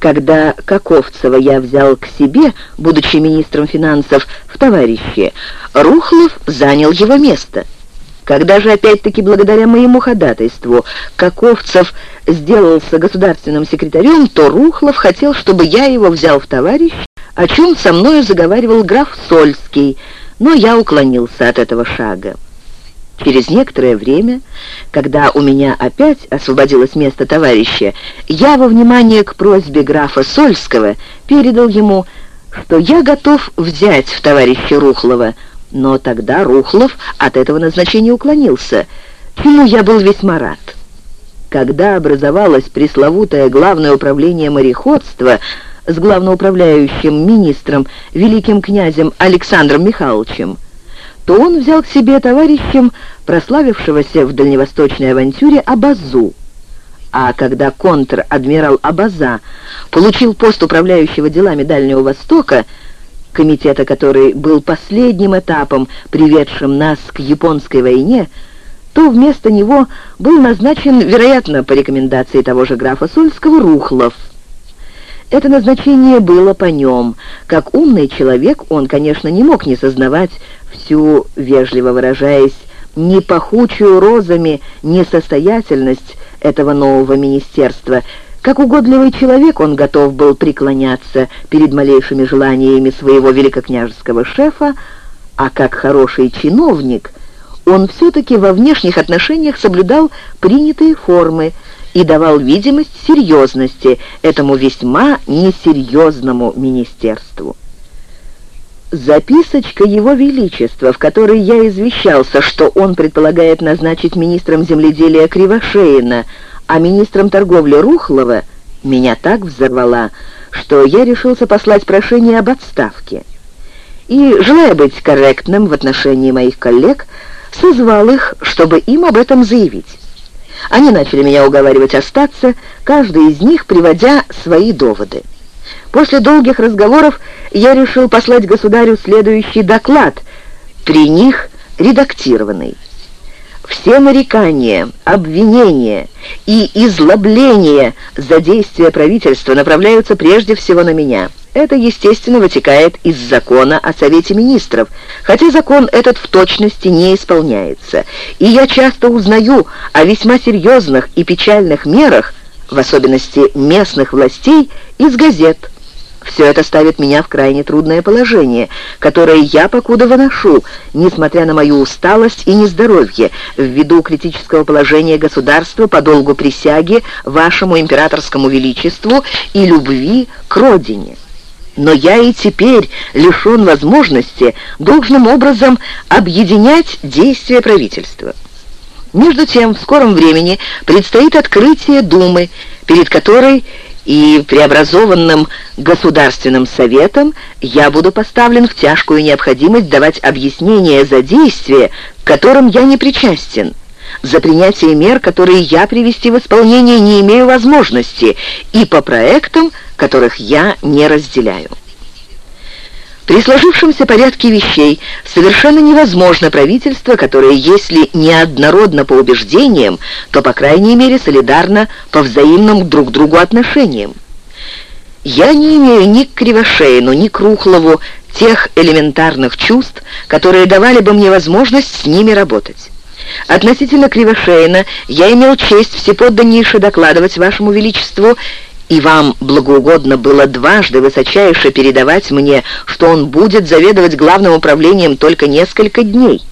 Когда Каковцева я взял к себе, будучи министром финансов, в товарищи, Рухлов занял его место. Когда же, опять-таки, благодаря моему ходатайству, Каковцев сделался государственным секретарем, то Рухлов хотел, чтобы я его взял в товарищ, о чем со мною заговаривал граф Сольский, но я уклонился от этого шага. Через некоторое время, когда у меня опять освободилось место товарища, я во внимание к просьбе графа Сольского передал ему, что я готов взять в товарища Рухлова, но тогда Рухлов от этого назначения уклонился, чему я был весьма рад. Когда образовалось пресловутое Главное управление мореходства с главноуправляющим министром, великим князем Александром Михайловичем, то он взял к себе товарищем прославившегося в дальневосточной авантюре Абазу. А когда контр-адмирал Абаза получил пост управляющего делами Дальнего Востока, комитета, который был последним этапом, приведшим нас к японской войне, то вместо него был назначен, вероятно, по рекомендации того же графа Сольского, Рухлов – это назначение было по нем. Как умный человек, он, конечно, не мог не сознавать всю, вежливо выражаясь, непахучую розами несостоятельность этого нового министерства. Как угодливый человек он готов был преклоняться перед малейшими желаниями своего великокняжеского шефа, а как хороший чиновник он все-таки во внешних отношениях соблюдал принятые формы, и давал видимость серьезности этому весьма несерьезному министерству. Записочка Его Величества, в которой я извещался, что он предполагает назначить министром земледелия Кривошеина, а министром торговли Рухлова, меня так взорвала, что я решился послать прошение об отставке. И, желая быть корректным в отношении моих коллег, созвал их, чтобы им об этом заявить. Они начали меня уговаривать остаться, каждый из них приводя свои доводы. После долгих разговоров я решил послать государю следующий доклад, при них редактированный. Все нарекания, обвинения и излобления за действия правительства направляются прежде всего на меня. Это, естественно, вытекает из закона о Совете Министров, хотя закон этот в точности не исполняется. И я часто узнаю о весьма серьезных и печальных мерах, в особенности местных властей, из газет. Все это ставит меня в крайне трудное положение, которое я покуда выношу, несмотря на мою усталость и нездоровье, ввиду критического положения государства по долгу присяги вашему императорскому величеству и любви к родине. Но я и теперь лишен возможности должным образом объединять действия правительства. Между тем, в скором времени предстоит открытие Думы, перед которой и преобразованным Государственным Советом я буду поставлен в тяжкую необходимость давать объяснения за действия, к которым я не причастен, за принятие мер, которые я привести в исполнение не имею возможности, и по проектам, которых я не разделяю. При сложившемся порядке вещей совершенно невозможно правительство, которое, если не однородно по убеждениям, то, по крайней мере, солидарно по взаимным друг другу отношениям. Я не имею ни к Кривошеину, ни к Рухлову тех элементарных чувств, которые давали бы мне возможность с ними работать. Относительно Кривошеина я имел честь всеподданнейше докладывать Вашему Величеству и вам благоугодно было дважды высочайше передавать мне, что он будет заведовать главным управлением только несколько дней.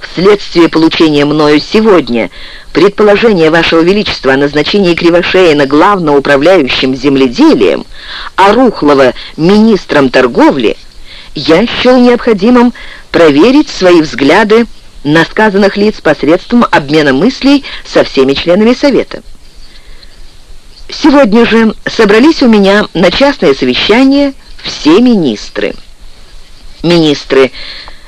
Вследствие получения мною сегодня предположения Вашего Величества о назначении Кривошеина главноуправляющим земледелием, а Рухлова министром торговли, я счел необходимым проверить свои взгляды на сказанных лиц посредством обмена мыслей со всеми членами Совета. Сегодня же собрались у меня на частное совещание все министры. Министры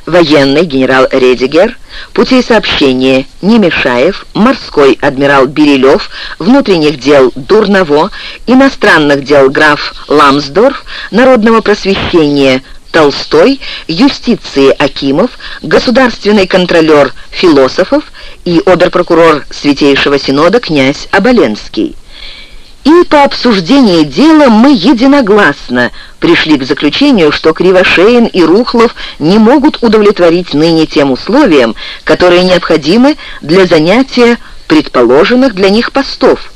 военный генерал Редигер, путей сообщения Немешаев, морской адмирал Берилев, внутренних дел Дурново, иностранных дел граф Ламсдорф, народного просвещения Толстой, юстиции Акимов, государственный контролер Философов и оберпрокурор Святейшего Синода князь Оболенский. И по обсуждении дела мы единогласно пришли к заключению, что Кривошеин и Рухлов не могут удовлетворить ныне тем условиям, которые необходимы для занятия предположенных для них постов,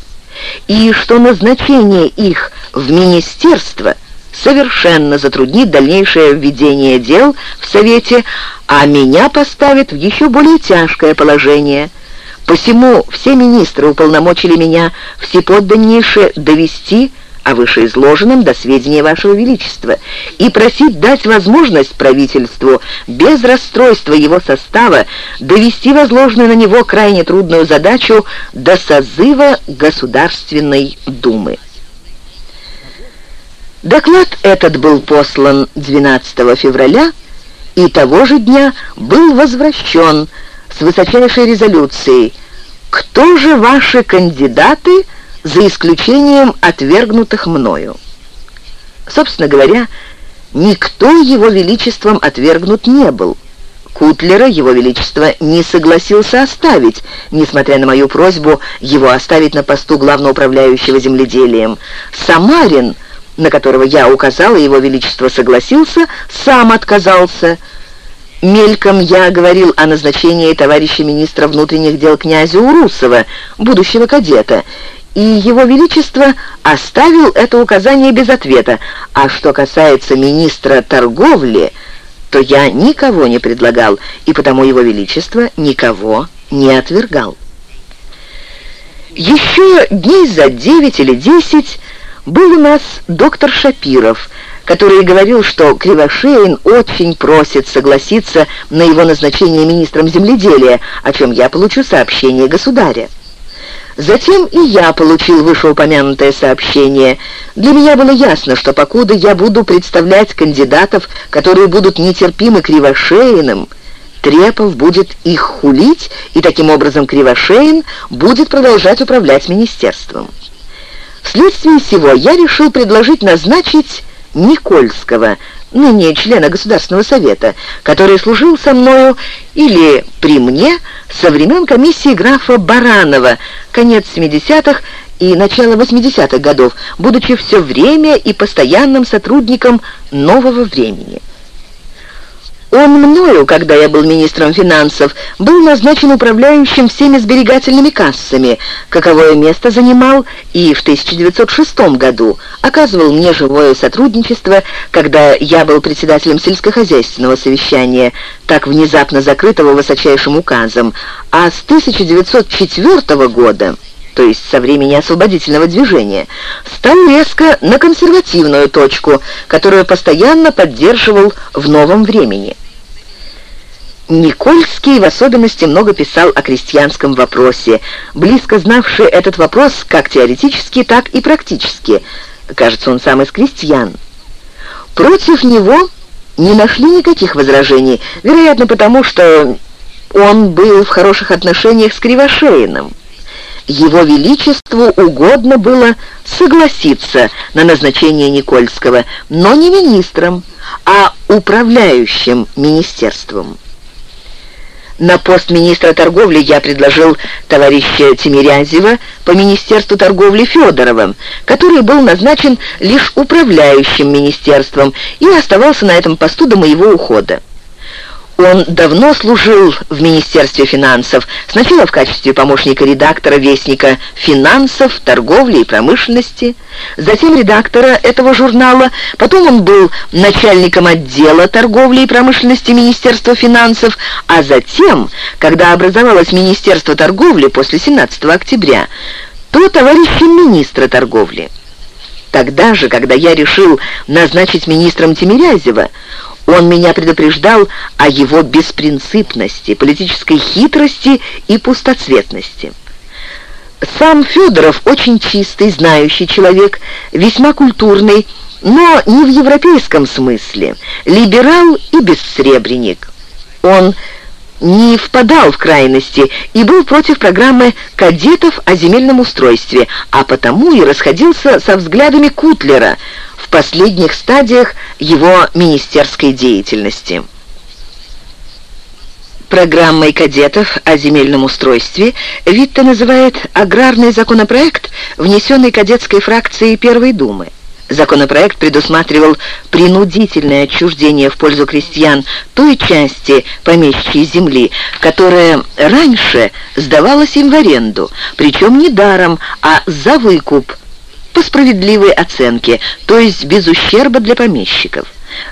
и что назначение их в министерство совершенно затруднит дальнейшее введение дел в Совете, а меня поставит в еще более тяжкое положение – Посему все министры уполномочили меня всеподданнейше довести о вышеизложенном до сведения Вашего Величества и просить дать возможность правительству без расстройства его состава довести возложенную на него крайне трудную задачу до созыва Государственной Думы. Доклад этот был послан 12 февраля и того же дня был возвращен с высочайшей резолюцией «Кто же ваши кандидаты, за исключением отвергнутых мною?» Собственно говоря, никто его величеством отвергнут не был. Кутлера его величество не согласился оставить, несмотря на мою просьбу его оставить на посту главноуправляющего земледелием. Самарин, на которого я указала, его величество согласился, сам отказался – Мельком я говорил о назначении товарища министра внутренних дел князя Урусова, будущего кадета, и его величество оставил это указание без ответа. А что касается министра торговли, то я никого не предлагал, и потому его величество никого не отвергал. Еще дней за девять или десять был у нас доктор Шапиров, который говорил, что Кривошеин очень просит согласиться на его назначение министром земледелия, о чем я получу сообщение государя. Затем и я получил вышеупомянутое сообщение. Для меня было ясно, что покуда я буду представлять кандидатов, которые будут нетерпимы Кривошеиным, Трепов будет их хулить, и таким образом Кривошеин будет продолжать управлять министерством. Вследствие всего я решил предложить назначить Никольского, ныне члена Государственного совета, который служил со мною или при мне со времен комиссии графа Баранова, конец 70-х и начало 80-х годов, будучи все время и постоянным сотрудником нового времени. Он мною, когда я был министром финансов, был назначен управляющим всеми сберегательными кассами, каковое место занимал и в 1906 году, оказывал мне живое сотрудничество, когда я был председателем сельскохозяйственного совещания, так внезапно закрытого высочайшим указом, а с 1904 года то есть со времени освободительного движения, стал резко на консервативную точку, которую постоянно поддерживал в новом времени. Никольский в особенности много писал о крестьянском вопросе, близко знавший этот вопрос как теоретически, так и практически. Кажется, он сам из крестьян. Против него не нашли никаких возражений, вероятно, потому что он был в хороших отношениях с Кривошеиным. Его Величеству угодно было согласиться на назначение Никольского, но не министром, а управляющим министерством. На пост министра торговли я предложил товарища Тимирязева по Министерству торговли Федоровым, который был назначен лишь управляющим министерством и оставался на этом посту до моего ухода. Он давно служил в Министерстве финансов, сначала в качестве помощника редактора Вестника финансов, торговли и промышленности, затем редактора этого журнала, потом он был начальником отдела торговли и промышленности Министерства финансов, а затем, когда образовалось Министерство торговли после 17 октября, то товарищем министра торговли. Тогда же, когда я решил назначить министром Тимирязева, он меня предупреждал о его беспринципности, политической хитрости и пустоцветности. Сам Федоров очень чистый, знающий человек, весьма культурный, но не в европейском смысле, либерал и бессребренник. Он не впадал в крайности и был против программы кадетов о земельном устройстве, а потому и расходился со взглядами Кутлера – последних стадиях его министерской деятельности. Программой кадетов о земельном устройстве Витте называет аграрный законопроект, внесенный кадетской фракцией Первой Думы. Законопроект предусматривал принудительное отчуждение в пользу крестьян той части помещичьей земли, которая раньше сдавалась им в аренду, причем не даром, а за выкуп, по справедливой оценке, то есть без ущерба для помещиков.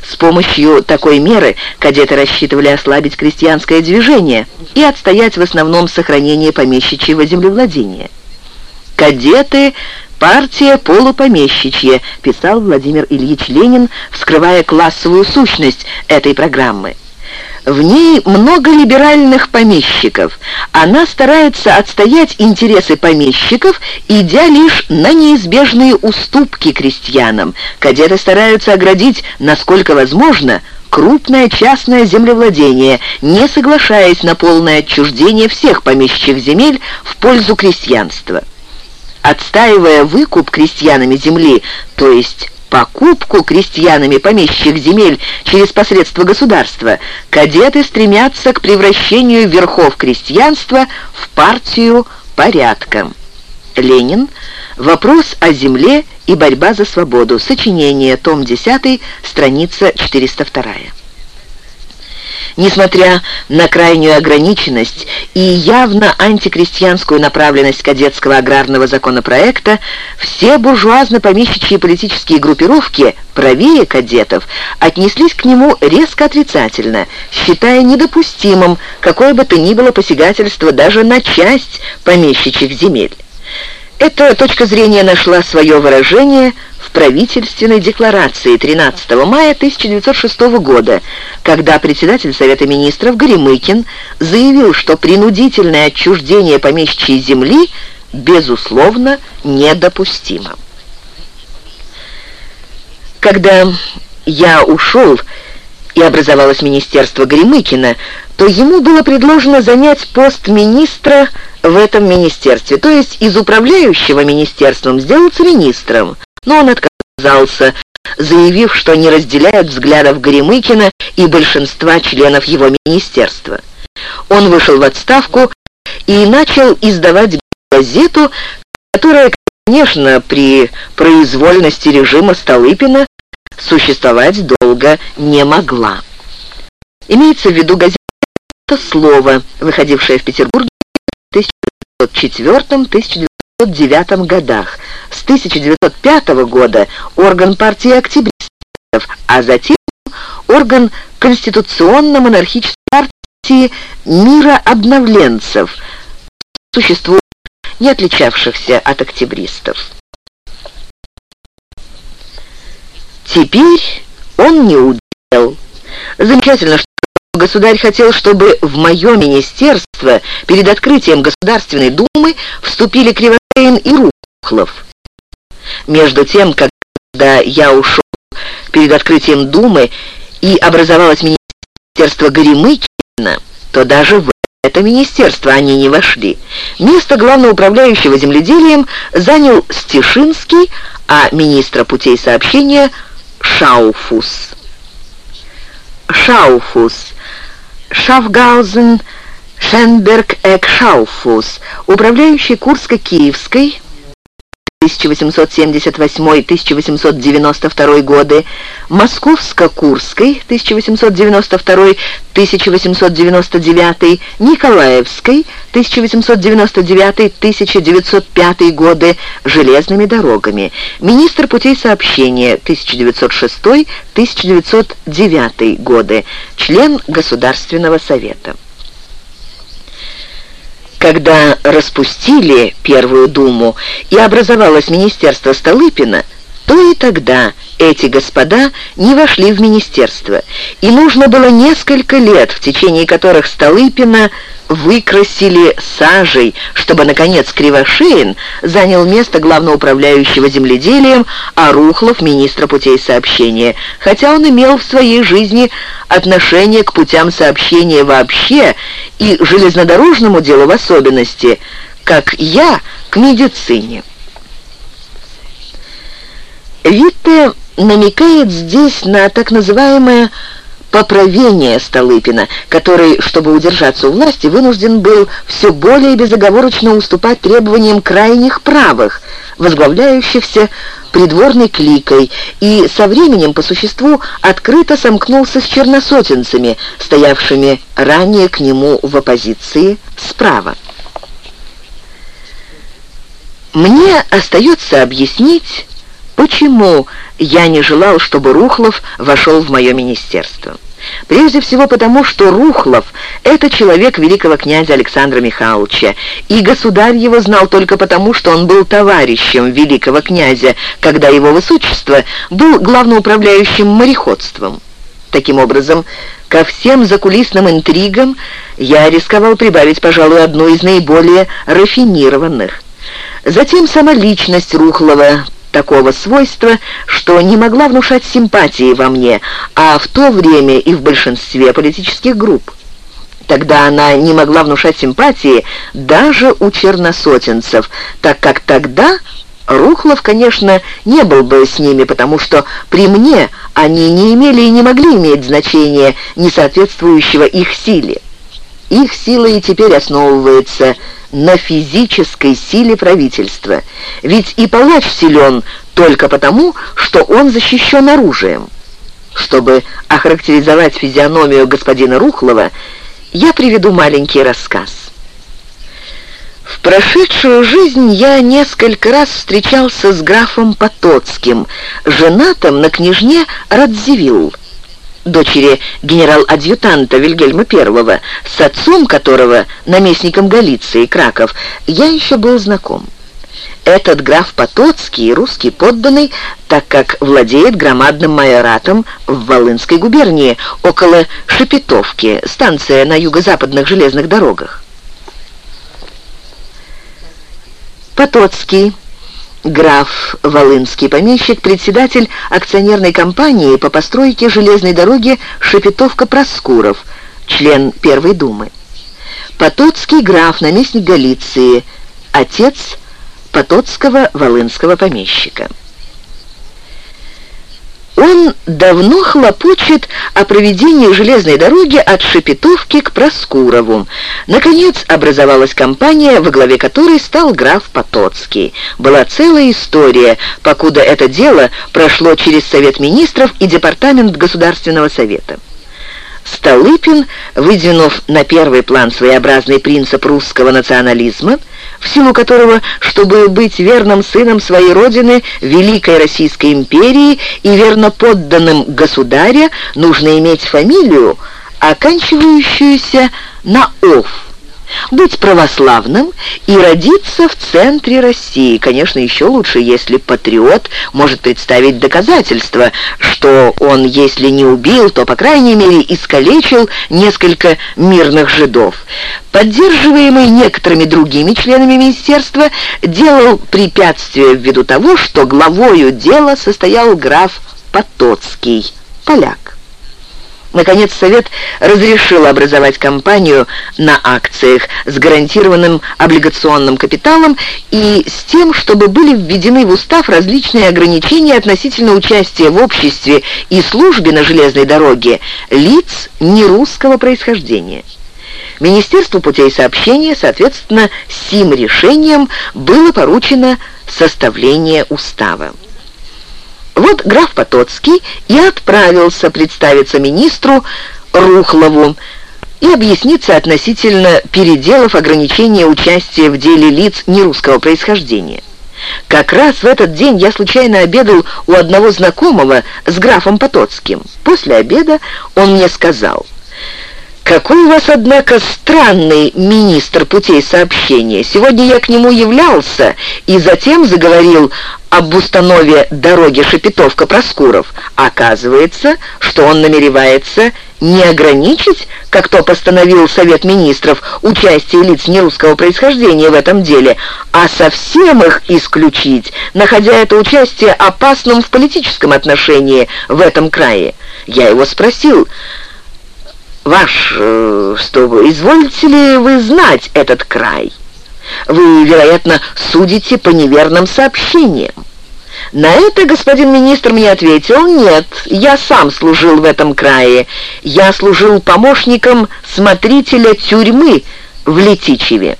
С помощью такой меры кадеты рассчитывали ослабить крестьянское движение и отстоять в основном сохранение помещичьего землевладения. Кадеты «Партия полупомещичья», писал Владимир Ильич Ленин, вскрывая классовую сущность этой программы. В ней много либеральных помещиков. Она старается отстоять интересы помещиков, идя лишь на неизбежные уступки крестьянам. Кадеты стараются оградить, насколько возможно, крупное частное землевладение, не соглашаясь на полное отчуждение всех помещичьих земель в пользу крестьянства. Отстаивая выкуп крестьянами земли, то есть покупку крестьянами помещичьих земель через посредство государства, кадеты стремятся к превращению верхов крестьянства в партию порядка. Ленин. Вопрос о земле и борьба за свободу. Сочинение. Том 10. Страница 402. Несмотря на крайнюю ограниченность и явно антикрестьянскую направленность кадетского аграрного законопроекта, все буржуазно-помещичьи политические группировки, правее кадетов, отнеслись к нему резко отрицательно, считая недопустимым какое бы то ни было посягательство даже на часть помещичьих земель. Эта точка зрения нашла свое выражение правительственной декларации 13 мая 1906 года, когда председатель Совета Министров Горемыкин заявил, что принудительное отчуждение помещичьей земли безусловно недопустимо. Когда я ушел и образовалось министерство Горемыкина, то ему было предложено занять пост министра в этом министерстве, то есть из управляющего министерством сделаться министром. Но он отказался, заявив, что не разделяет взглядов Горемыкина и большинства членов его министерства. Он вышел в отставку и начал издавать газету, которая, конечно, при произвольности режима Столыпина существовать долго не могла. Имеется в виду газета «Слово», выходившая в Петербурге в 1904-1909 годах. С 1905 года орган партии октябристов, а затем орган конституционно-монархической партии мира обновленцев, существует не отличавшихся от октябристов. Теперь он не удел. Замечательно, что Государь хотел, чтобы в мое министерство перед открытием Государственной Думы вступили Кривошеин и Рухлов. Между тем, когда я ушел перед открытием Думы и образовалось министерство Горемыкина, то даже в это министерство они не вошли. Место главноуправляющего земледелием занял Стешинский, а министра путей сообщения – Шауфус. Шауфус Шафгаузен Шенберг Экшауфус, управляющий Курско-Киевской 1878-1892 годы, Московско-Курской 1892-1899, Николаевской 1899-1905 годы железными дорогами, министр путей сообщения 1906-1909 годы, член Государственного совета. Когда распустили Первую Думу и образовалось Министерство Столыпина, то и тогда эти господа не вошли в министерство, и нужно было несколько лет, в течение которых Столыпина выкрасили сажей, чтобы, наконец, Кривошеин занял место главноуправляющего земледелием, а Рухлов — министра путей сообщения, хотя он имел в своей жизни отношение к путям сообщения вообще и железнодорожному делу в особенности, как я к медицине. Витте намекает здесь на так называемое поправение Столыпина, который, чтобы удержаться у власти, вынужден был все более безоговорочно уступать требованиям крайних правых, возглавляющихся придворной кликой, и со временем, по существу, открыто сомкнулся с черносотенцами, стоявшими ранее к нему в оппозиции справа. Мне остается объяснить, почему я не желал, чтобы Рухлов вошел в мое министерство. Прежде всего потому, что Рухлов — это человек великого князя Александра Михайловича, и государь его знал только потому, что он был товарищем великого князя, когда его высочество был главноуправляющим мореходством. Таким образом, ко всем закулисным интригам я рисковал прибавить, пожалуй, одну из наиболее рафинированных. Затем сама личность Рухлова такого свойства, что не могла внушать симпатии во мне, а в то время и в большинстве политических групп. Тогда она не могла внушать симпатии даже у черносотенцев, так как тогда Рухлов, конечно, не был бы с ними, потому что при мне они не имели и не могли иметь значения, не соответствующего их силе. Их сила и теперь основывается на физической силе правительства. Ведь и палач силен только потому, что он защищен оружием. Чтобы охарактеризовать физиономию господина Рухлова, я приведу маленький рассказ. В прошедшую жизнь я несколько раз встречался с графом Потоцким, женатым на княжне Радзивилл дочери генерал-адъютанта Вильгельма I, с отцом которого, наместником Галиции, Краков, я еще был знаком. Этот граф Потоцкий, русский подданный, так как владеет громадным майоратом в Волынской губернии, около Шепетовки, станция на юго-западных железных дорогах. Потоцкий Граф Волынский помещик, председатель акционерной компании по постройке железной дороги Шепетовка-Проскуров, член Первой Думы. Потоцкий граф, наместник Галиции, отец Потоцкого волынского помещика. Он давно хлопочет о проведении железной дороги от Шепетовки к Проскурову. Наконец образовалась компания, во главе которой стал граф Потоцкий. Была целая история, покуда это дело прошло через Совет Министров и Департамент Государственного Совета. Столыпин, выдвинув на первый план своеобразный принцип русского национализма, в силу которого, чтобы быть верным сыном своей родины, Великой Российской империи и верно подданным государя, нужно иметь фамилию, оканчивающуюся на «ов», быть православным и родиться в центре России. Конечно, еще лучше, если патриот может представить доказательства, что он, если не убил, то, по крайней мере, искалечил несколько мирных жидов. Поддерживаемый некоторыми другими членами министерства, делал препятствие ввиду того, что главою дела состоял граф Потоцкий, поляк. Наконец, Совет разрешил образовать компанию на акциях с гарантированным облигационным капиталом и с тем, чтобы были введены в устав различные ограничения относительно участия в обществе и службе на железной дороге лиц нерусского происхождения. Министерству путей сообщения, соответственно, сим решением было поручено составление устава. Вот граф Потоцкий и отправился представиться министру Рухлову и объясниться относительно переделов ограничения участия в деле лиц нерусского происхождения. Как раз в этот день я случайно обедал у одного знакомого с графом Потоцким. После обеда он мне сказал, «Какой у вас, однако, странный министр путей сообщения. Сегодня я к нему являлся и затем заговорил об установе дороги Шепетовка-Проскуров. Оказывается, что он намеревается не ограничить, как то постановил Совет Министров, участие лиц нерусского происхождения в этом деле, а совсем их исключить, находя это участие опасным в политическом отношении в этом крае. Я его спросил, «Ваш, э, что, изволите ли вы знать этот край?» Вы, вероятно, судите по неверным сообщениям. На это господин министр мне ответил, нет, я сам служил в этом крае. Я служил помощником смотрителя тюрьмы в Летичеве.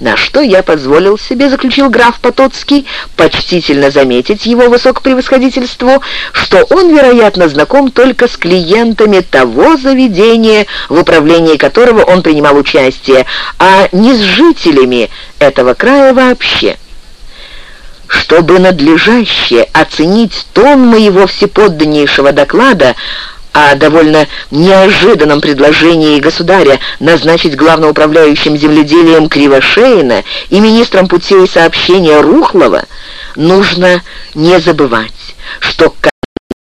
На что я позволил себе, заключил граф Потоцкий, почтительно заметить его высокопревосходительству, что он, вероятно, знаком только с клиентами того заведения, в управлении которого он принимал участие, а не с жителями этого края вообще. Чтобы надлежаще оценить тон моего всеподданнейшего доклада, о довольно неожиданном предложении государя назначить главноуправляющим земледелием Кривошеина и министром путей сообщения Рухлова, нужно не забывать, что к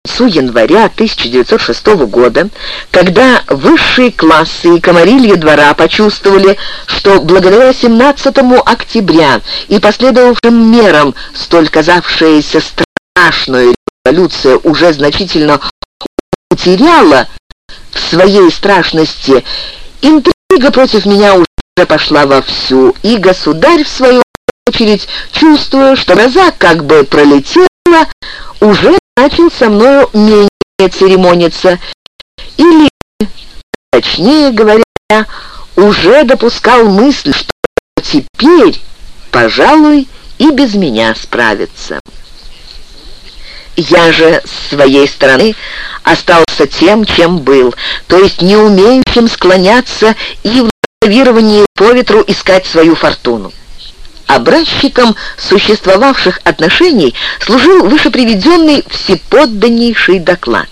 концу января 1906 года, когда высшие классы и комарильи двора почувствовали, что благодаря 17 октября и последовавшим мерам столь казавшаяся страшную революция уже значительно потеряла в своей страшности, интрига против меня уже пошла вовсю, и государь, в свою очередь, чувствуя, что гроза как бы пролетела, уже начал со мною менее церемониться, или, точнее говоря, уже допускал мысль, что теперь, пожалуй, и без меня справится. Я же с своей стороны остался тем, чем был, то есть не умеющим склоняться и в лавировании по ветру искать свою фортуну. Образчиком существовавших отношений служил вышеприведенный всеподданнейший доклад.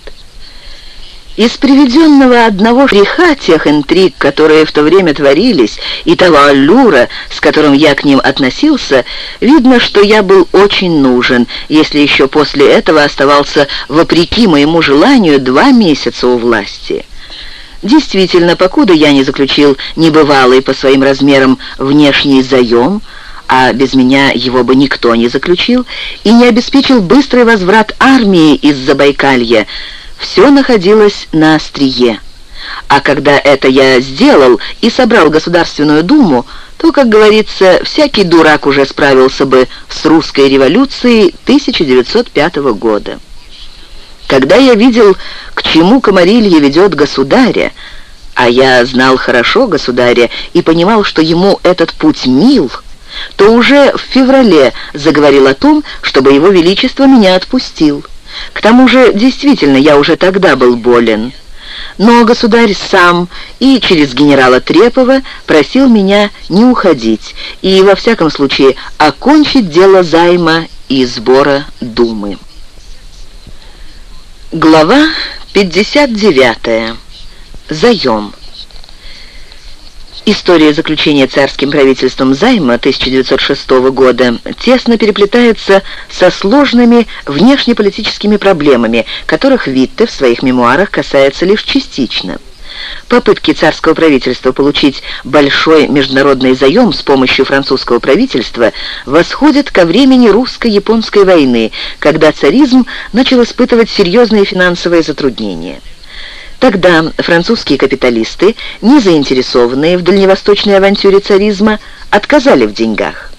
Из приведенного одного греха тех интриг, которые в то время творились, и того аллюра, с которым я к ним относился, видно, что я был очень нужен, если еще после этого оставался, вопреки моему желанию, два месяца у власти. Действительно, покуда я не заключил небывалый по своим размерам внешний заем, а без меня его бы никто не заключил, и не обеспечил быстрый возврат армии из Забайкалья, все находилось на острие. А когда это я сделал и собрал Государственную Думу, то, как говорится, всякий дурак уже справился бы с русской революцией 1905 года. Когда я видел, к чему Комарилье ведет государя, а я знал хорошо государя и понимал, что ему этот путь мил, то уже в феврале заговорил о том, чтобы его величество меня отпустил. К тому же, действительно, я уже тогда был болен. Но государь сам и через генерала Трепова просил меня не уходить и, во всяком случае, окончить дело займа и сбора Думы. Глава 59. Заем. История заключения царским правительством займа 1906 года тесно переплетается со сложными внешнеполитическими проблемами, которых Витте в своих мемуарах касается лишь частично. Попытки царского правительства получить большой международный заем с помощью французского правительства восходят ко времени русско-японской войны, когда царизм начал испытывать серьезные финансовые затруднения. Тогда французские капиталисты, не заинтересованные в дальневосточной авантюре царизма, отказали в деньгах.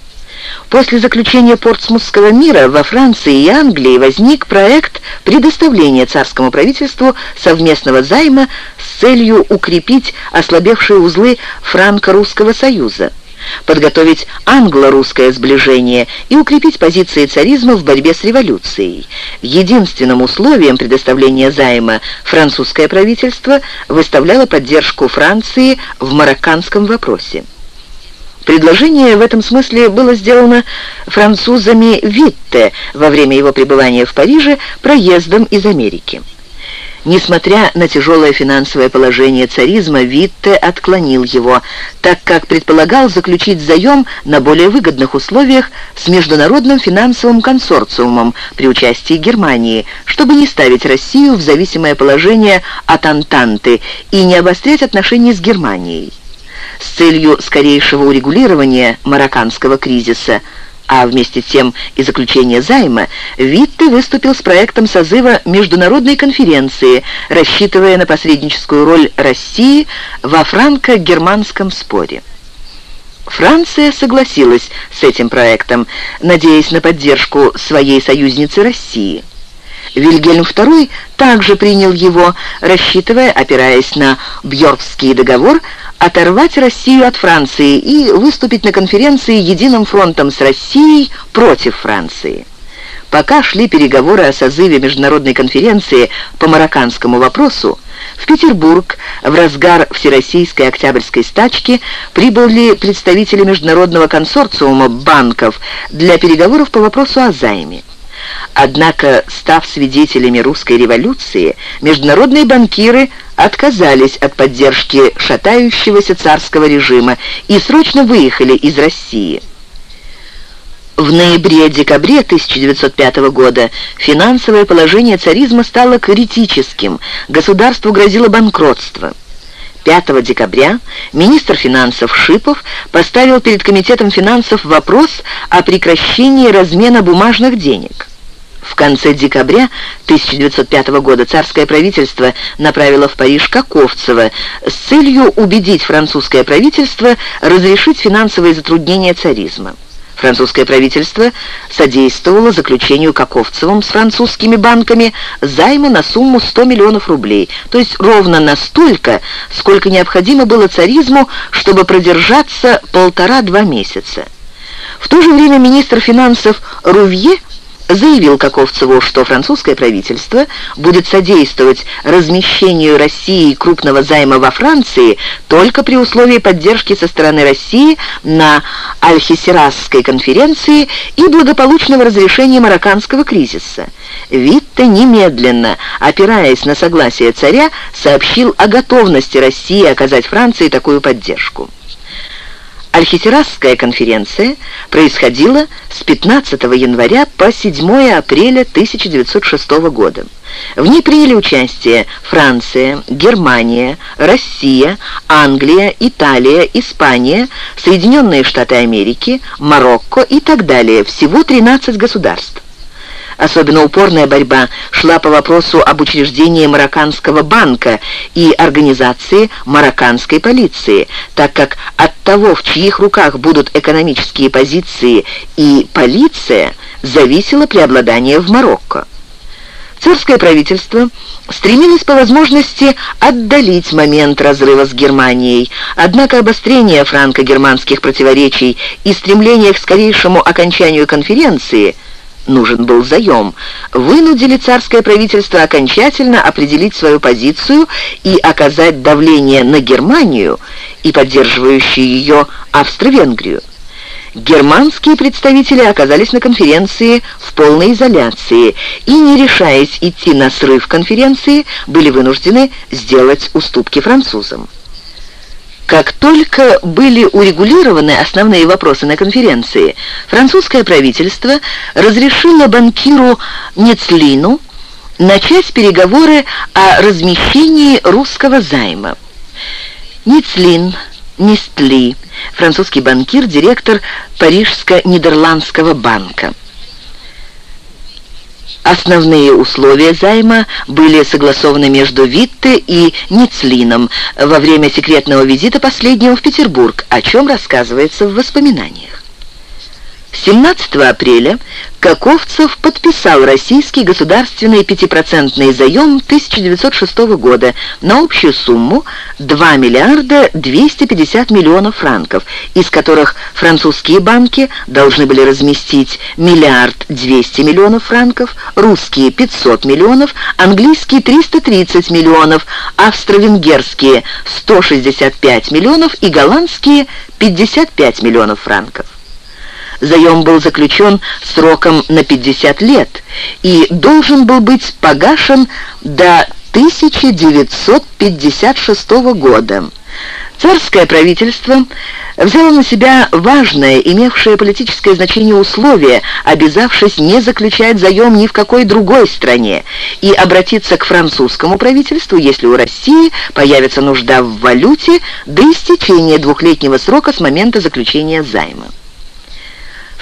После заключения Портсмутского мира во Франции и Англии возник проект предоставления царскому правительству совместного займа с целью укрепить ослабевшие узлы франко-русского союза подготовить англо-русское сближение и укрепить позиции царизма в борьбе с революцией. Единственным условием предоставления займа французское правительство выставляло поддержку Франции в марокканском вопросе. Предложение в этом смысле было сделано французами Витте во время его пребывания в Париже проездом из Америки. Несмотря на тяжелое финансовое положение царизма, Витте отклонил его, так как предполагал заключить заем на более выгодных условиях с международным финансовым консорциумом при участии Германии, чтобы не ставить Россию в зависимое положение от Антанты и не обострять отношения с Германией. С целью скорейшего урегулирования марокканского кризиса – а вместе с тем и заключение займа, Витте выступил с проектом созыва международной конференции, рассчитывая на посредническую роль России во франко-германском споре. Франция согласилась с этим проектом, надеясь на поддержку своей союзницы России. Вильгельм II также принял его, рассчитывая, опираясь на Бьоркский договор, оторвать Россию от Франции и выступить на конференции единым фронтом с Россией против Франции. Пока шли переговоры о созыве международной конференции по марокканскому вопросу, в Петербург в разгар Всероссийской Октябрьской стачки прибыли представители Международного консорциума банков для переговоров по вопросу о займе. Однако, став свидетелями русской революции, международные банкиры отказались от поддержки шатающегося царского режима и срочно выехали из России. В ноябре-декабре 1905 года финансовое положение царизма стало критическим, государству грозило банкротство. 5 декабря министр финансов Шипов поставил перед Комитетом финансов вопрос о прекращении размена бумажных денег. В конце декабря 1905 года царское правительство направило в Париж Каковцева с целью убедить французское правительство разрешить финансовые затруднения царизма. Французское правительство содействовало заключению Каковцевым с французскими банками займа на сумму 100 миллионов рублей, то есть ровно настолько, сколько необходимо было царизму, чтобы продержаться полтора-два месяца. В то же время министр финансов Рувье заявил Каковцеву, что французское правительство будет содействовать размещению России крупного займа во Франции только при условии поддержки со стороны России на Альхисерасской конференции и благополучного разрешения марокканского кризиса. Витте немедленно, опираясь на согласие царя, сообщил о готовности России оказать Франции такую поддержку. Альхитерасская конференция происходила с 15 января по 7 апреля 1906 года. В ней приняли участие Франция, Германия, Россия, Англия, Италия, Испания, Соединенные Штаты Америки, Марокко и так далее. Всего 13 государств. Особенно упорная борьба шла по вопросу об учреждении Марокканского банка и организации марокканской полиции, так как от того, в чьих руках будут экономические позиции и полиция, зависело преобладание в Марокко. Царское правительство стремилось по возможности отдалить момент разрыва с Германией, однако обострение франко-германских противоречий и стремление к скорейшему окончанию конференции – нужен был заем, вынудили царское правительство окончательно определить свою позицию и оказать давление на Германию и поддерживающую ее Австро-Венгрию. Германские представители оказались на конференции в полной изоляции и, не решаясь идти на срыв конференции, были вынуждены сделать уступки французам. Как только были урегулированы основные вопросы на конференции, французское правительство разрешило банкиру Нецлину начать переговоры о размещении русского займа. Ницлин, Нестли, французский банкир, директор Парижско-Нидерландского банка. Основные условия займа были согласованы между Витте и Ницлином во время секретного визита последнего в Петербург, о чем рассказывается в воспоминаниях. 17 апреля Каковцев подписал российский государственный пятипроцентный заем 1906 года на общую сумму 2 миллиарда 250 миллионов франков, из которых французские банки должны были разместить миллиард 200 миллионов франков, русские 500 миллионов, английские 330 миллионов, австро-венгерские 165 миллионов и голландские 55 миллионов франков. Заем был заключен сроком на 50 лет и должен был быть погашен до 1956 года. Царское правительство взяло на себя важное, имевшее политическое значение условие, обязавшись не заключать заем ни в какой другой стране и обратиться к французскому правительству, если у России появится нужда в валюте до истечения двухлетнего срока с момента заключения займа.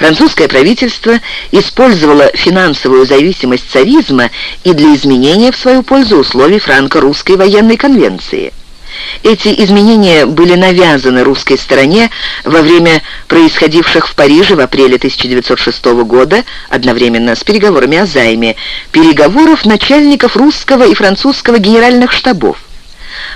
Французское правительство использовало финансовую зависимость царизма и для изменения в свою пользу условий франко-русской военной конвенции. Эти изменения были навязаны русской стороне во время происходивших в Париже в апреле 1906 года, одновременно с переговорами о займе, переговоров начальников русского и французского генеральных штабов.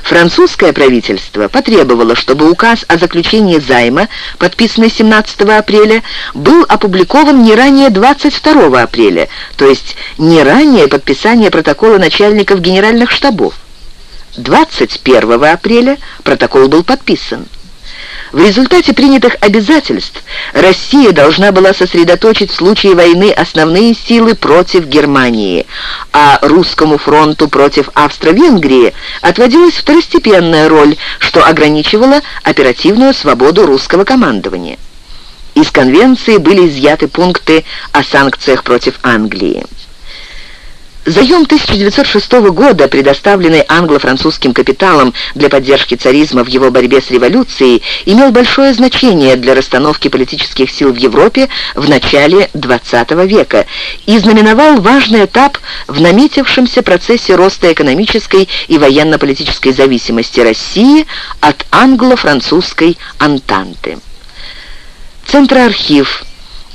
Французское правительство потребовало, чтобы указ о заключении займа, подписанный 17 апреля, был опубликован не ранее 22 апреля, то есть не ранее подписания протокола начальников генеральных штабов. 21 апреля протокол был подписан. В результате принятых обязательств Россия должна была сосредоточить в случае войны основные силы против Германии, а русскому фронту против Австро-Венгрии отводилась второстепенная роль, что ограничивало оперативную свободу русского командования. Из конвенции были изъяты пункты о санкциях против Англии. Заем 1906 года, предоставленный англо-французским капиталом для поддержки царизма в его борьбе с революцией, имел большое значение для расстановки политических сил в Европе в начале XX века и знаменовал важный этап в наметившемся процессе роста экономической и военно-политической зависимости России от англо-французской Антанты. Центроархив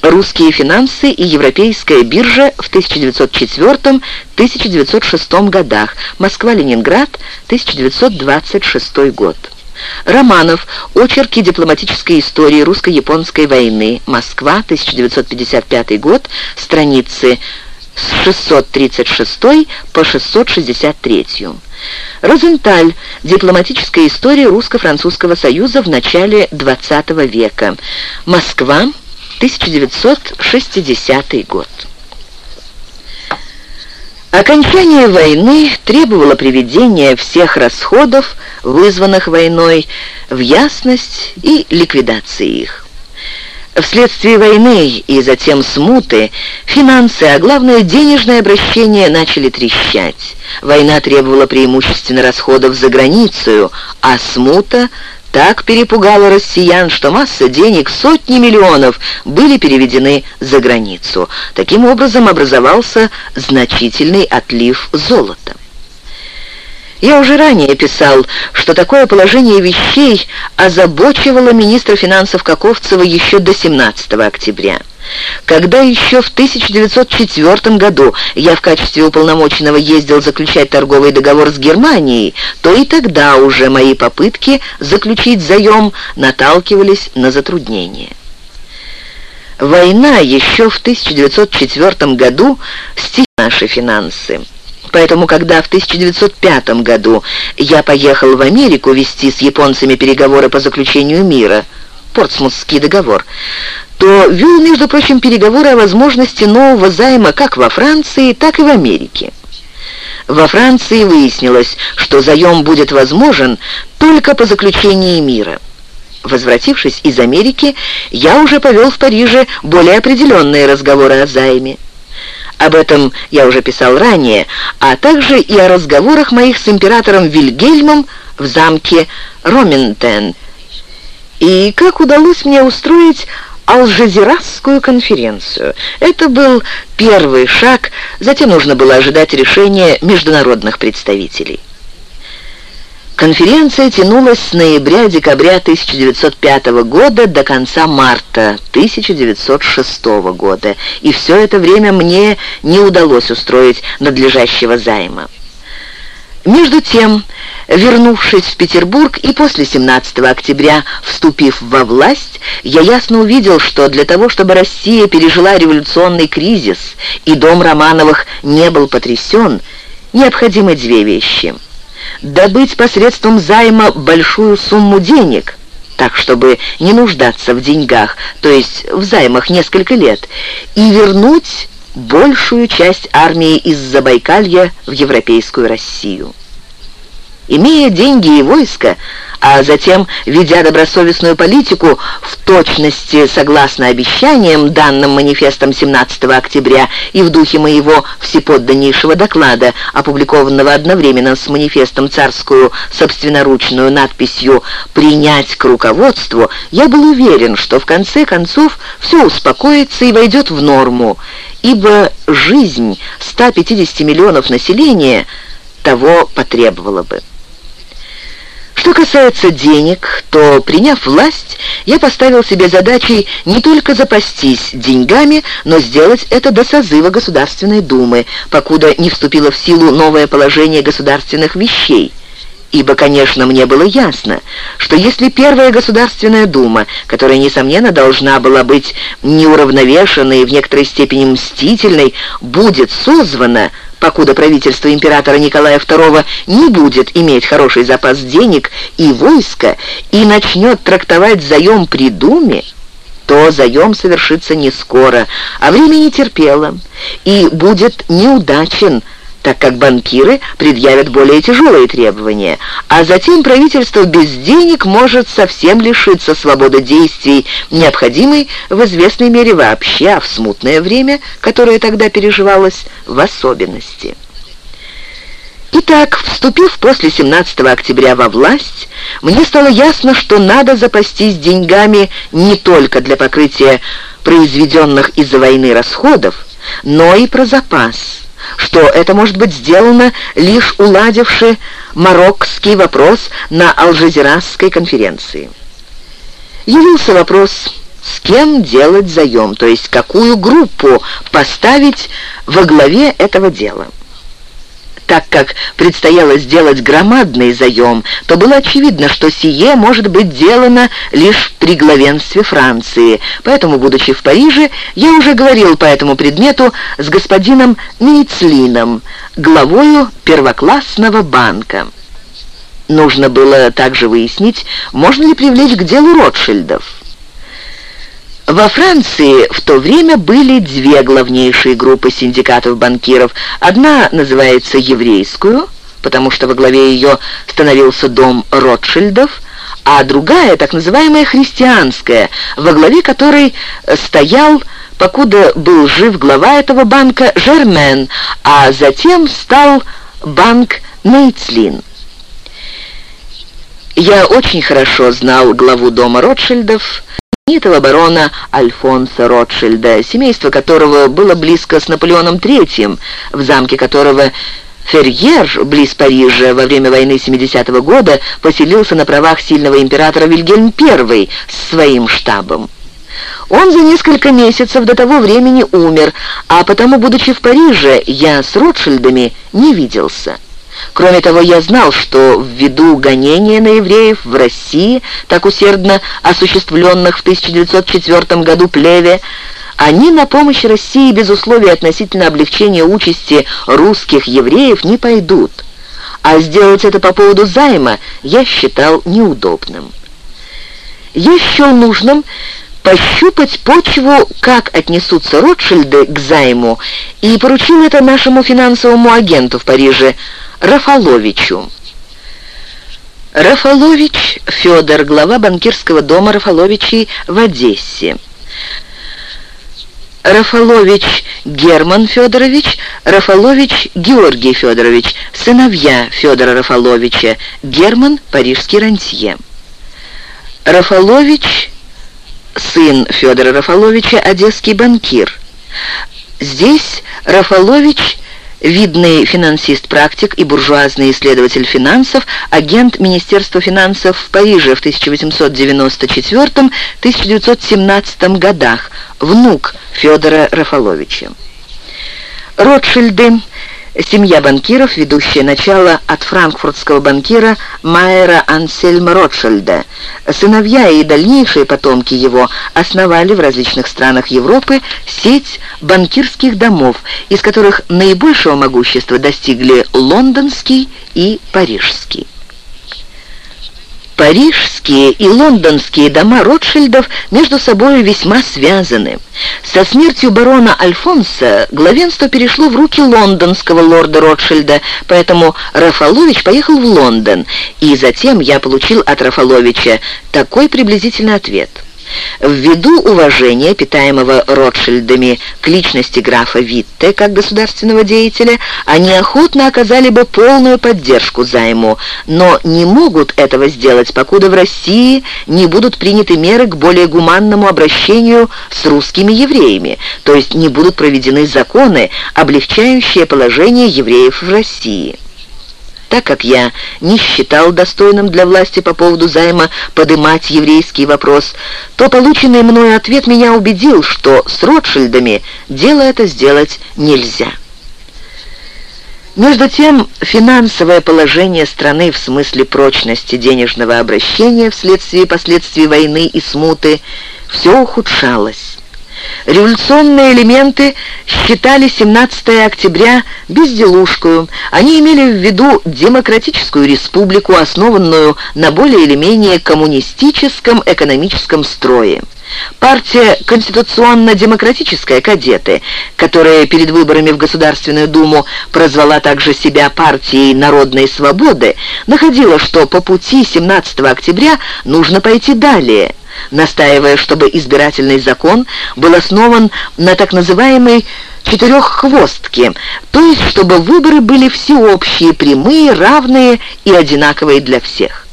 «Русские финансы и Европейская биржа в 1904-1906 годах. Москва-Ленинград, 1926 год». Романов. Очерки дипломатической истории русско-японской войны. Москва, 1955 год. Страницы с 636 по 663. Розенталь. Дипломатическая история русско-французского союза в начале XX века. Москва, 1960 год. Окончание войны требовало приведения всех расходов, вызванных войной, в ясность и ликвидации их. Вследствие войны и затем смуты финансы, а главное денежное обращение начали трещать. Война требовала преимущественно расходов за границу, а смута так перепугало россиян, что масса денег, сотни миллионов, были переведены за границу. Таким образом образовался значительный отлив золота. Я уже ранее писал, что такое положение вещей озабочивало министра финансов Каковцева еще до 17 октября. Когда еще в 1904 году я в качестве уполномоченного ездил заключать торговый договор с Германией, то и тогда уже мои попытки заключить заем наталкивались на затруднения. Война еще в 1904 году стихла наши финансы. Поэтому, когда в 1905 году я поехал в Америку вести с японцами переговоры по заключению мира, Портсмутский договор, то вел, между прочим, переговоры о возможности нового займа как во Франции, так и в Америке. Во Франции выяснилось, что заем будет возможен только по заключении мира. Возвратившись из Америки, я уже повел в Париже более определенные разговоры о займе. Об этом я уже писал ранее, а также и о разговорах моих с императором Вильгельмом в замке Роментен. И как удалось мне устроить Алжазирасскую конференцию. Это был первый шаг, затем нужно было ожидать решения международных представителей. Конференция тянулась с ноября-декабря 1905 года до конца марта 1906 года, и все это время мне не удалось устроить надлежащего займа. Между тем, вернувшись в Петербург и после 17 октября вступив во власть, я ясно увидел, что для того, чтобы Россия пережила революционный кризис и дом Романовых не был потрясен, необходимы две вещи. Добыть посредством займа большую сумму денег – так, чтобы не нуждаться в деньгах, то есть в займах несколько лет, и вернуть большую часть армии из Забайкалья в европейскую Россию. Имея деньги и войско, а затем, ведя добросовестную политику, в точности согласно обещаниям, данным манифестом 17 октября и в духе моего всеподданнейшего доклада, опубликованного одновременно с манифестом царскую собственноручную надписью «Принять к руководству», я был уверен, что в конце концов все успокоится и войдет в норму, ибо жизнь 150 миллионов населения того потребовала бы. Что касается денег, то, приняв власть, я поставил себе задачей не только запастись деньгами, но сделать это до созыва Государственной Думы, покуда не вступило в силу новое положение государственных вещей. Ибо, конечно, мне было ясно, что если Первая Государственная Дума, которая, несомненно, должна была быть неуравновешенной и в некоторой степени мстительной, будет созвана, покуда правительство императора Николая II не будет иметь хороший запас денег и войска и начнет трактовать заем при Думе, то заем совершится не скоро, а время не терпело и будет неудачен, так как банкиры предъявят более тяжелые требования, а затем правительство без денег может совсем лишиться свободы действий, необходимой в известной мере вообще, а в смутное время, которое тогда переживалось в особенности. Итак, вступив после 17 октября во власть, мне стало ясно, что надо запастись деньгами не только для покрытия произведенных из-за войны расходов, но и про запас – что это может быть сделано, лишь уладивши мароккский вопрос на Алжазирасской конференции. Явился вопрос, с кем делать заем, то есть какую группу поставить во главе этого дела так как предстояло сделать громадный заем, то было очевидно, что сие может быть делано лишь при главенстве Франции. Поэтому, будучи в Париже, я уже говорил по этому предмету с господином Нейцлином, главою первоклассного банка. Нужно было также выяснить, можно ли привлечь к делу Ротшильдов. Во Франции в то время были две главнейшие группы синдикатов банкиров. Одна называется «Еврейскую», потому что во главе ее становился дом Ротшильдов, а другая, так называемая «Христианская», во главе которой стоял покуда был жив глава этого банка Жермен, а затем стал банк Нейцлин. Я очень хорошо знал главу дома Ротшильдов, знаменитого барона Альфонса Ротшильда, семейство которого было близко с Наполеоном III, в замке которого Ферьер, близ Парижа, во время войны 70-го года поселился на правах сильного императора Вильгельм I с своим штабом. Он за несколько месяцев до того времени умер, а потому, будучи в Париже, я с Ротшильдами не виделся. Кроме того, я знал, что ввиду гонения на евреев в России, так усердно осуществленных в 1904 году плеве, они на помощь России без условий относительно облегчения участи русских евреев не пойдут. А сделать это по поводу займа я считал неудобным. Я счел нужным пощупать почву, как отнесутся Ротшильды к займу, и поручил это нашему финансовому агенту в Париже, Рафаловичу. Рафалович Федор, глава банкирского дома Рафаловичей в Одессе. Рафалович Герман Федорович, Рафалович Георгий Федорович, сыновья Федора Рафаловича, Герман – парижский рантье. Рафалович, сын Федора Рафаловича, одесский банкир. Здесь Рафалович видный финансист-практик и буржуазный исследователь финансов, агент Министерства финансов в Париже в 1894-1917 годах, внук Федора Рафаловича. Ротшильды Семья банкиров, ведущая начало от франкфуртского банкира Майера Ансельма Ротшильда. Сыновья и дальнейшие потомки его основали в различных странах Европы сеть банкирских домов, из которых наибольшего могущества достигли лондонский и парижский. Парижские и лондонские дома Ротшильдов между собой весьма связаны. Со смертью барона Альфонса главенство перешло в руки лондонского лорда Ротшильда, поэтому Рафалович поехал в Лондон, и затем я получил от Рафаловича такой приблизительный ответ – Ввиду уважения, питаемого Ротшильдами к личности графа Витте как государственного деятеля, они охотно оказали бы полную поддержку займу, но не могут этого сделать, покуда в России не будут приняты меры к более гуманному обращению с русскими евреями, то есть не будут проведены законы, облегчающие положение евреев в России. Так как я не считал достойным для власти по поводу займа подымать еврейский вопрос, то полученный мною ответ меня убедил, что с Ротшильдами дело это сделать нельзя. Между тем, финансовое положение страны в смысле прочности денежного обращения вследствие последствий войны и смуты все ухудшалось. Революционные элементы считали 17 октября безделушкою. Они имели в виду демократическую республику, основанную на более или менее коммунистическом экономическом строе. Партия «Конституционно-демократическая кадеты», которая перед выборами в Государственную Думу прозвала также себя партией народной свободы, находила, что по пути 17 октября нужно пойти далее – настаивая, чтобы избирательный закон был основан на так называемой четыреххвостке, то есть чтобы выборы были всеобщие, прямые, равные и одинаковые для всех.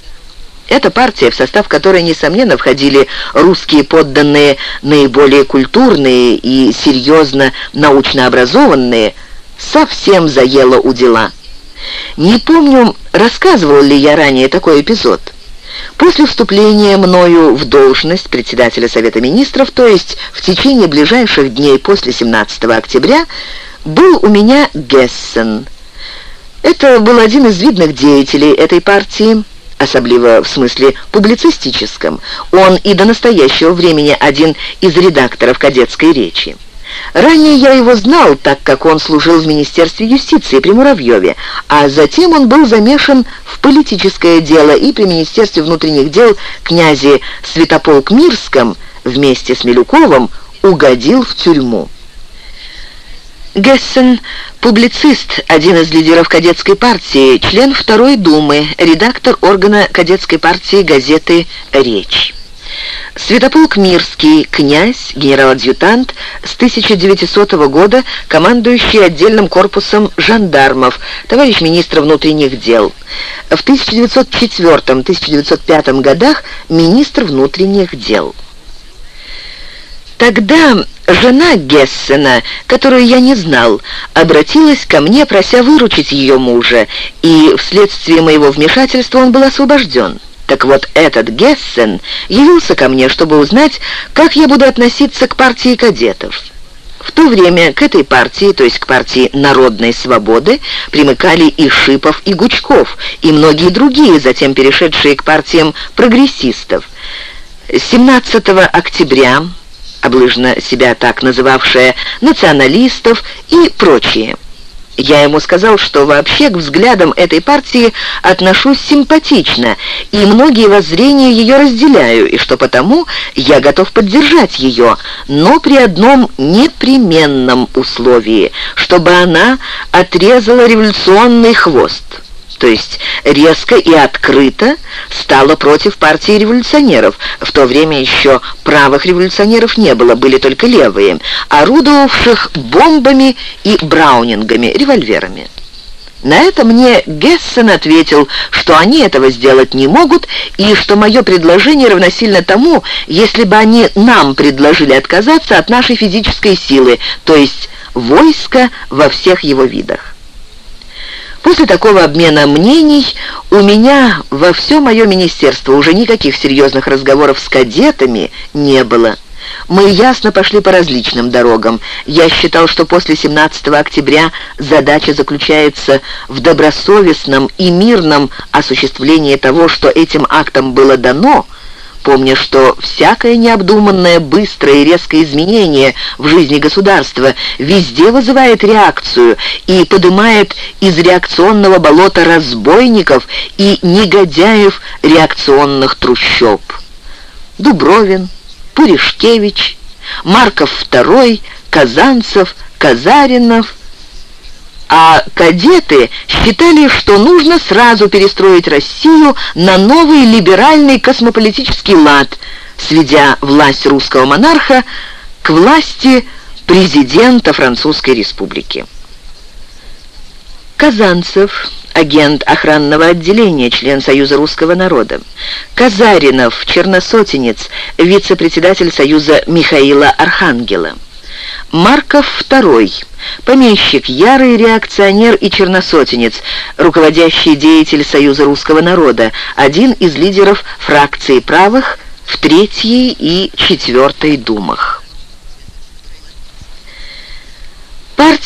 Эта партия, в состав которой, несомненно, входили русские подданные, наиболее культурные и серьезно научно образованные, совсем заела у дела. Не помню, рассказывал ли я ранее такой эпизод. После вступления мною в должность председателя Совета Министров, то есть в течение ближайших дней после 17 октября, был у меня Гессен. Это был один из видных деятелей этой партии, особливо в смысле публицистическом. Он и до настоящего времени один из редакторов кадетской речи. Ранее я его знал, так как он служил в Министерстве юстиции при Муравьеве, а затем он был замешан в политическое дело и при Министерстве внутренних дел князе Святополк Мирском вместе с Милюковым угодил в тюрьму. Гессен – публицист, один из лидеров кадетской партии, член Второй Думы, редактор органа кадетской партии газеты «Речь». Святополк Мирский, князь, генерал-адъютант, с 1900 года командующий отдельным корпусом жандармов, товарищ министра внутренних дел. В 1904-1905 годах министр внутренних дел. Тогда жена Гессена, которую я не знал, обратилась ко мне, прося выручить ее мужа, и вследствие моего вмешательства он был освобожден. Так вот, этот Гессен явился ко мне, чтобы узнать, как я буду относиться к партии кадетов. В то время к этой партии, то есть к партии Народной Свободы, примыкали и Шипов, и Гучков, и многие другие, затем перешедшие к партиям прогрессистов. 17 октября, облыжно себя так называвшая, националистов и прочие – я ему сказал, что вообще к взглядам этой партии отношусь симпатично, и многие воззрения ее разделяю, и что потому я готов поддержать ее, но при одном непременном условии, чтобы она отрезала революционный хвост то есть резко и открыто стала против партии революционеров. В то время еще правых революционеров не было, были только левые, орудовавших бомбами и браунингами, револьверами. На это мне Гессен ответил, что они этого сделать не могут, и что мое предложение равносильно тому, если бы они нам предложили отказаться от нашей физической силы, то есть войска во всех его видах. После такого обмена мнений у меня во все мое министерство уже никаких серьезных разговоров с кадетами не было. Мы ясно пошли по различным дорогам. Я считал, что после 17 октября задача заключается в добросовестном и мирном осуществлении того, что этим актом было дано – помня, что всякое необдуманное, быстрое и резкое изменение в жизни государства везде вызывает реакцию и поднимает из реакционного болота разбойников и негодяев реакционных трущоб. Дубровин, Пуришкевич, Марков II, Казанцев, Казаринов, а кадеты считали, что нужно сразу перестроить Россию на новый либеральный космополитический лад, сведя власть русского монарха к власти президента Французской республики. Казанцев, агент охранного отделения, член Союза русского народа. Казаринов, черносотенец, вице-председатель Союза Михаила Архангела. Марков II, Помещик, ярый реакционер и черносотенец, руководящий деятель Союза русского народа, один из лидеров фракции правых в Третьей и Четвертой думах.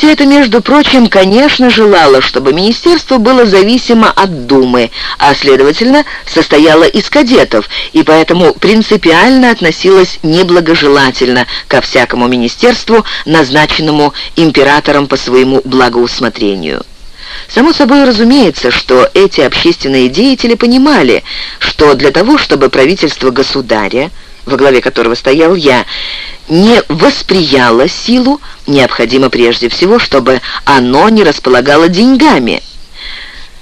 Партия эта, между прочим, конечно, желала, чтобы министерство было зависимо от Думы, а, следовательно, состояло из кадетов, и поэтому принципиально относилась неблагожелательно ко всякому министерству, назначенному императором по своему благоусмотрению. Само собой разумеется, что эти общественные деятели понимали, что для того, чтобы правительство государя, во главе которого стоял я, не восприяло силу, необходимо прежде всего, чтобы оно не располагало деньгами.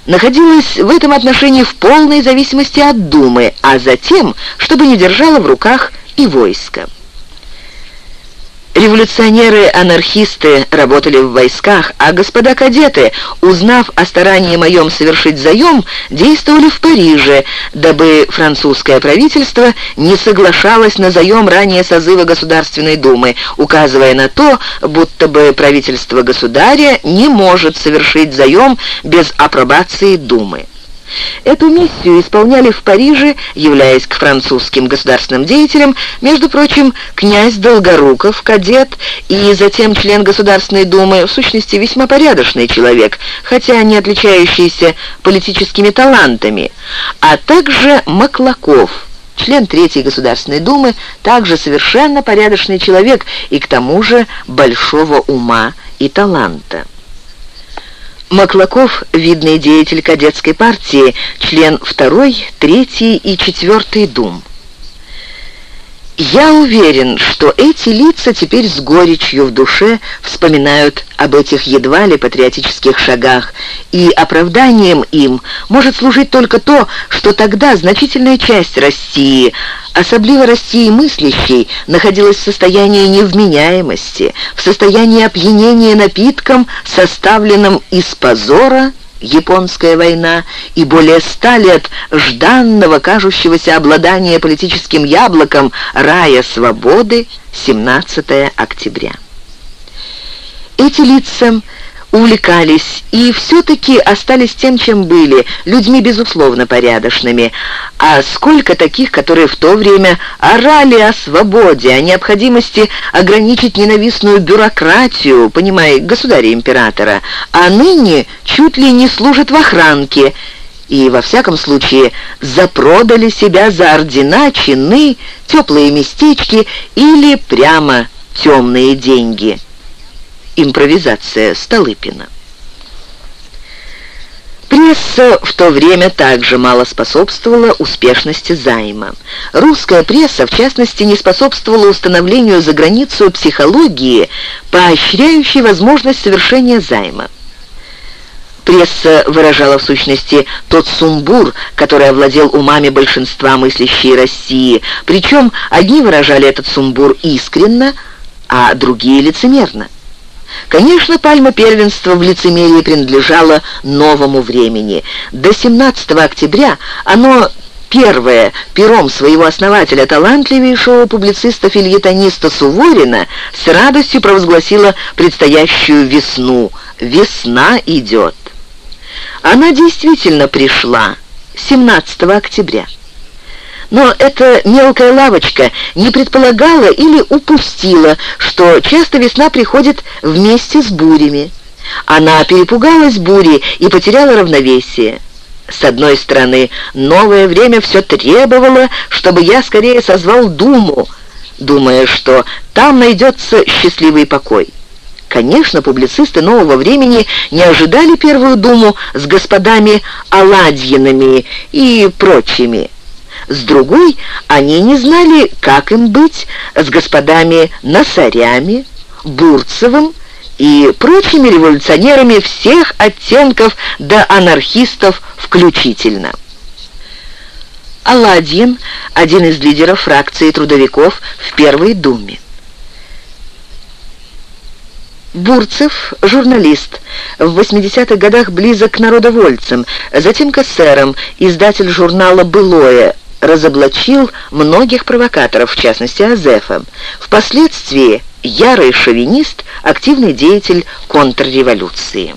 Находилось в этом отношении в полной зависимости от Думы, а затем, чтобы не держало в руках и войско. Революционеры-анархисты работали в войсках, а господа кадеты, узнав о старании моем совершить заем, действовали в Париже, дабы французское правительство не соглашалось на заем ранее созыва Государственной Думы, указывая на то, будто бы правительство государя не может совершить заем без апробации Думы. Эту миссию исполняли в Париже, являясь к французским государственным деятелям, между прочим, князь Долгоруков, кадет и затем член Государственной Думы, в сущности весьма порядочный человек, хотя не отличающийся политическими талантами, а также Маклаков, член Третьей Государственной Думы, также совершенно порядочный человек и к тому же большого ума и таланта. Маклаков, видный деятель кадетской партии, член второй, третьей и четвертой дум. Я уверен, что эти лица теперь с горечью в душе вспоминают об этих едва ли патриотических шагах, и оправданием им может служить только то, что тогда значительная часть России, особливо России мыслящей, находилась в состоянии невменяемости, в состоянии опьянения напитком, составленным из позора японская война и более ста лет жданного, кажущегося обладания политическим яблоком рая свободы 17 октября. Эти лица увлекались и все-таки остались тем, чем были, людьми, безусловно, порядочными. А сколько таких, которые в то время орали о свободе, о необходимости ограничить ненавистную бюрократию, понимая, государя-императора, а ныне чуть ли не служат в охранке, и, во всяком случае, запродали себя за ордена, чины, теплые местечки или прямо темные деньги» импровизация Столыпина. Пресса в то время также мало способствовала успешности займа. Русская пресса, в частности, не способствовала установлению за границу психологии, поощряющей возможность совершения займа. Пресса выражала в сущности тот сумбур, который овладел умами большинства мыслящей России, причем одни выражали этот сумбур искренно, а другие лицемерно. Конечно, пальма первенства в лицемерии принадлежала новому времени. До 17 октября оно первое пером своего основателя, талантливейшего публициста-фильетониста Суворина, с радостью провозгласило предстоящую весну. «Весна идет». Она действительно пришла 17 октября. Но эта мелкая лавочка не предполагала или упустила, что часто весна приходит вместе с бурями. Она перепугалась бури и потеряла равновесие. С одной стороны, новое время все требовало, чтобы я скорее созвал Думу, думая, что там найдется счастливый покой. Конечно, публицисты нового времени не ожидали Первую Думу с господами Аладьинами и прочими. С другой, они не знали, как им быть с господами Насарями, Бурцевым и прочими революционерами всех оттенков до анархистов включительно. Аладдин, один из лидеров фракции трудовиков в Первой Думе. Бурцев, журналист, в 80-х годах близок к народовольцам, затем к эсерам, издатель журнала «Былое», разоблачил многих провокаторов, в частности Азефа. Впоследствии ярый шовинист, активный деятель контрреволюции.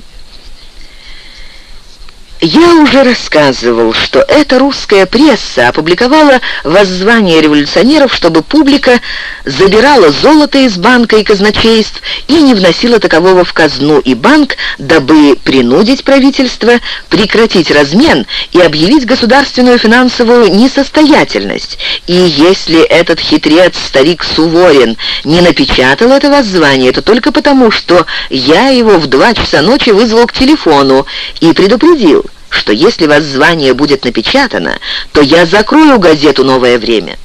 Я уже рассказывал, что эта русская пресса опубликовала воззвание революционеров, чтобы публика забирала золото из банка и казначейств и не вносила такового в казну и банк, дабы принудить правительство прекратить размен и объявить государственную финансовую несостоятельность. И если этот хитрец, старик Суворин, не напечатал это воззвание, то только потому, что я его в два часа ночи вызвал к телефону и предупредил, что если воззвание будет напечатано, то я закрою газету «Новое время».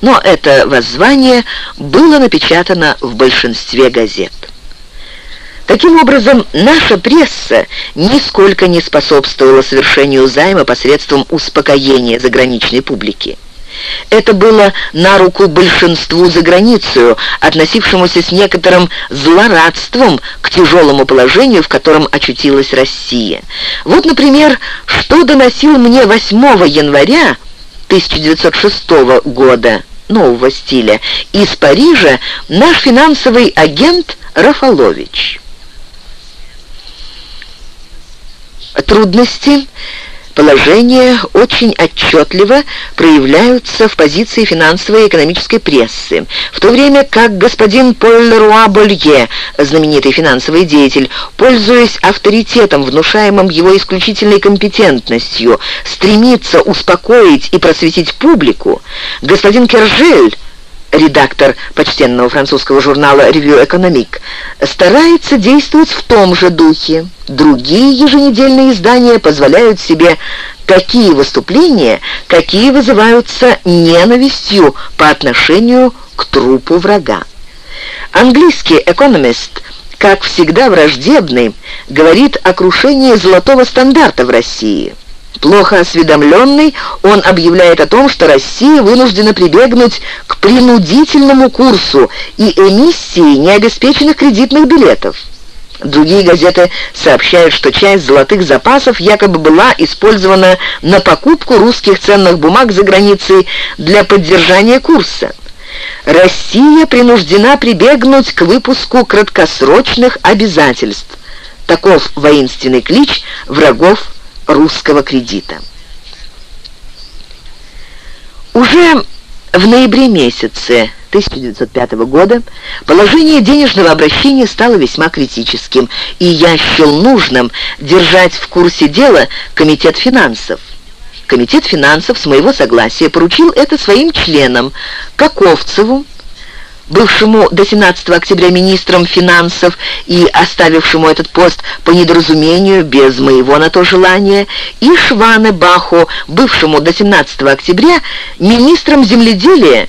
Но это воззвание было напечатано в большинстве газет. Таким образом, наша пресса нисколько не способствовала совершению займа посредством успокоения заграничной публики. Это было на руку большинству за границу, относившемуся с некоторым злорадством к тяжелому положению, в котором очутилась Россия. Вот, например, что доносил мне 8 января 1906 года нового стиля из Парижа наш финансовый агент Рафалович. Трудности положения очень отчетливо проявляются в позиции финансовой и экономической прессы, в то время как господин Поль Леруа Болье, знаменитый финансовый деятель, пользуясь авторитетом, внушаемым его исключительной компетентностью, стремится успокоить и просветить публику, господин Кержель редактор почтенного французского журнала «Ревью Экономик», старается действовать в том же духе. Другие еженедельные издания позволяют себе такие выступления, какие вызываются ненавистью по отношению к трупу врага. Английский экономист как всегда враждебный, говорит о крушении золотого стандарта в России. Плохо осведомленный, он объявляет о том, что Россия вынуждена прибегнуть к принудительному курсу и эмиссии необеспеченных кредитных билетов. Другие газеты сообщают, что часть золотых запасов якобы была использована на покупку русских ценных бумаг за границей для поддержания курса. Россия принуждена прибегнуть к выпуску краткосрочных обязательств. Таков воинственный клич врагов русского кредита. Уже в ноябре месяце 1905 года положение денежного обращения стало весьма критическим, и я счел нужным держать в курсе дела Комитет финансов. Комитет финансов с моего согласия поручил это своим членам Каковцеву, бывшему до 17 октября министром финансов и оставившему этот пост по недоразумению, без моего на то желания, и Шване Баху, бывшему до 17 октября министром земледелия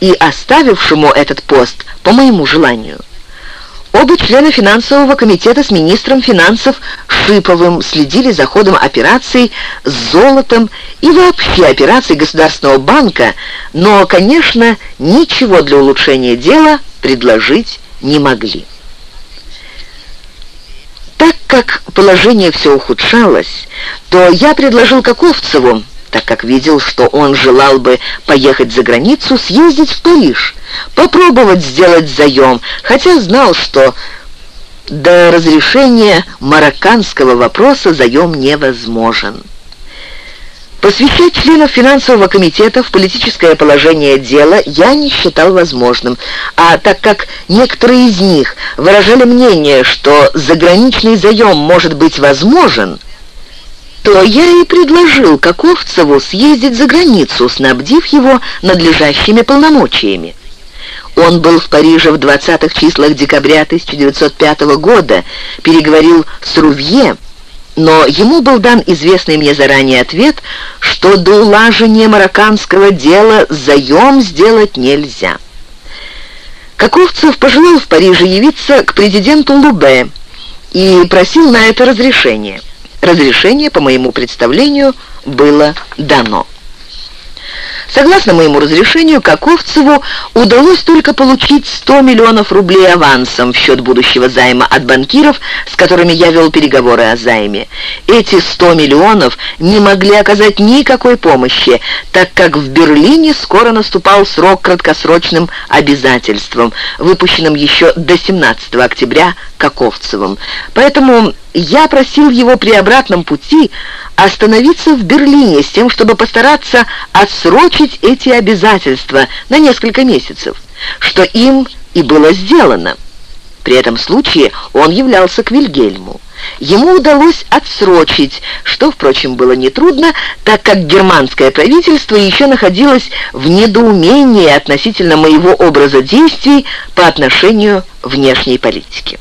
и оставившему этот пост по моему желанию. Оба члена финансового комитета с министром финансов Шиповым следили за ходом операций с золотом и вообще операций Государственного банка, но, конечно, ничего для улучшения дела предложить не могли. Так как положение все ухудшалось, то я предложил Каковцеву так как видел, что он желал бы поехать за границу, съездить в Париж, попробовать сделать заем, хотя знал, что до разрешения марокканского вопроса заем невозможен. Посвящать членов финансового комитета в политическое положение дела я не считал возможным, а так как некоторые из них выражали мнение, что заграничный заем может быть возможен – то я и предложил Каковцеву съездить за границу, снабдив его надлежащими полномочиями. Он был в Париже в 20-х числах декабря 1905 года, переговорил с Рувье, но ему был дан известный мне заранее ответ, что до улажения марокканского дела заем сделать нельзя. Каковцев пожелал в Париже явиться к президенту Лубе и просил на это разрешение. Разрешение, по моему представлению, было дано. Согласно моему разрешению, Каковцеву удалось только получить 100 миллионов рублей авансом в счет будущего займа от банкиров, с которыми я вел переговоры о займе. Эти 100 миллионов не могли оказать никакой помощи, так как в Берлине скоро наступал срок краткосрочным обязательствам, выпущенным еще до 17 октября Каковцевым. Поэтому я просил его при обратном пути остановиться в Берлине с тем, чтобы постараться отсрочить эти обязательства на несколько месяцев, что им и было сделано. При этом случае он являлся к Вильгельму. Ему удалось отсрочить, что, впрочем, было нетрудно, так как германское правительство еще находилось в недоумении относительно моего образа действий по отношению внешней политики.